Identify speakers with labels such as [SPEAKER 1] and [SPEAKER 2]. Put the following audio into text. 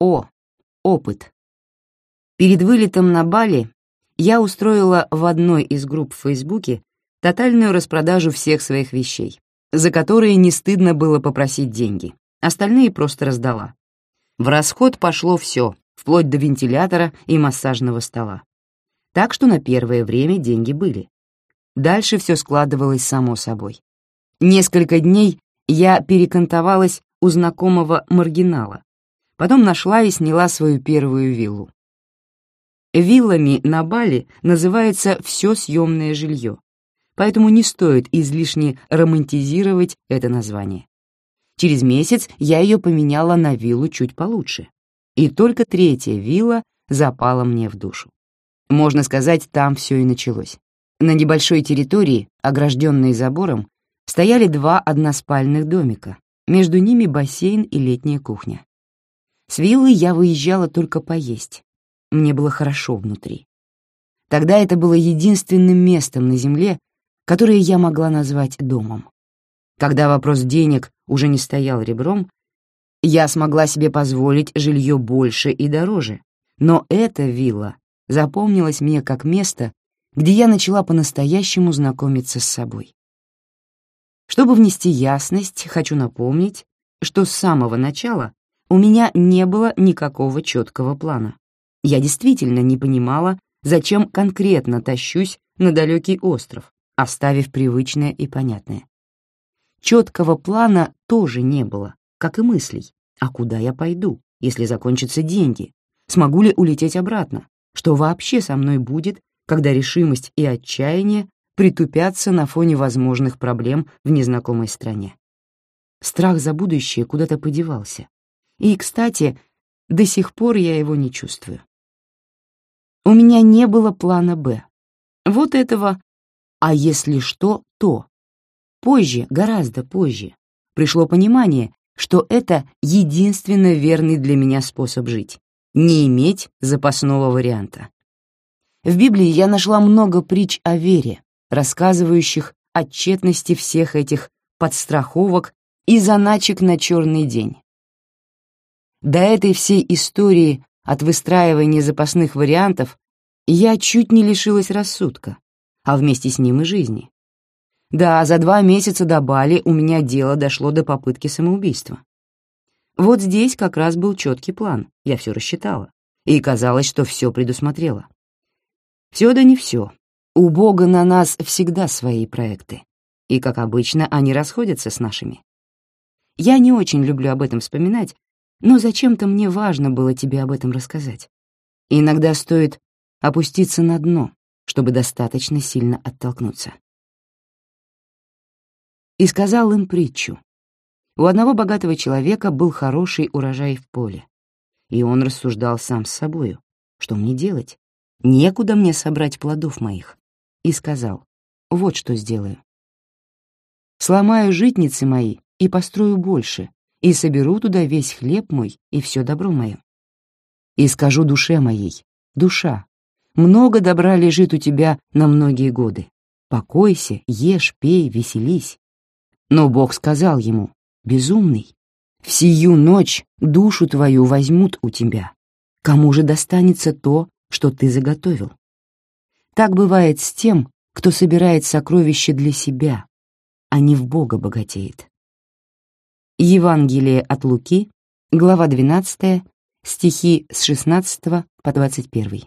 [SPEAKER 1] О, опыт. Перед вылетом на Бали я устроила в одной из групп в Фейсбуке тотальную распродажу всех своих вещей, за которые не стыдно было попросить деньги. Остальные просто раздала. В расход пошло все, вплоть до вентилятора и массажного стола. Так что на первое время деньги были. Дальше все складывалось само собой. Несколько дней я перекантовалась у знакомого маргинала, потом нашла и сняла свою первую виллу. Виллами на Бали называется все съемное жилье, поэтому не стоит излишне романтизировать это название. Через месяц я ее поменяла на виллу чуть получше, и только третья вилла запала мне в душу. Можно сказать, там все и началось. На небольшой территории, огражденной забором, стояли два односпальных домика, между ними бассейн и летняя кухня. С виллы я выезжала только поесть. Мне было хорошо внутри. Тогда это было единственным местом на земле, которое я могла назвать домом. Когда вопрос денег уже не стоял ребром, я смогла себе позволить жилье больше и дороже, но эта вилла запомнилась мне как место, где я начала по-настоящему знакомиться с собой. Чтобы внести ясность, хочу напомнить, что с самого начала у меня не было никакого четкого плана. Я действительно не понимала, зачем конкретно тащусь на далекий остров, оставив привычное и понятное. Четкого плана тоже не было, как и мыслей, а куда я пойду, если закончатся деньги, смогу ли улететь обратно, что вообще со мной будет, когда решимость и отчаяние притупятся на фоне возможных проблем в незнакомой стране. Страх за будущее куда-то подевался. И, кстати, до сих пор я его не чувствую. У меня не было плана «Б». Вот этого «а если что, то». Позже, гораздо позже, пришло понимание, что это единственно верный для меня способ жить — не иметь запасного варианта. В Библии я нашла много притч о вере, рассказывающих о тщетности всех этих подстраховок и заначек на черный день. До этой всей истории от выстраивания запасных вариантов я чуть не лишилась рассудка, а вместе с ним и жизни. Да, за два месяца до Бали у меня дело дошло до попытки самоубийства. Вот здесь как раз был четкий план, я все рассчитала, и казалось, что все предусмотрела. Все да не все, у Бога на нас всегда свои проекты, и, как обычно, они расходятся с нашими. Я не очень люблю об этом вспоминать, но зачем-то мне важно было тебе об этом рассказать. иногда стоит опуститься на дно, чтобы достаточно сильно оттолкнуться. И сказал им притчу. У одного богатого человека был хороший урожай в поле, и он рассуждал сам с собою, что мне делать? Некуда мне собрать плодов моих и сказал, вот что сделаю. Сломаю житницы мои и построю больше, и соберу туда весь хлеб мой и все добро мое. И скажу душе моей, душа, много добра лежит у тебя на многие годы. Покойся, ешь, пей, веселись. Но Бог сказал ему, безумный, в сию ночь душу твою возьмут у тебя. Кому же достанется то, что ты заготовил? Так бывает с тем, кто собирает сокровища для себя, а не в Бога богатеет. Евангелие от Луки, глава 12, стихи с 16 по 21.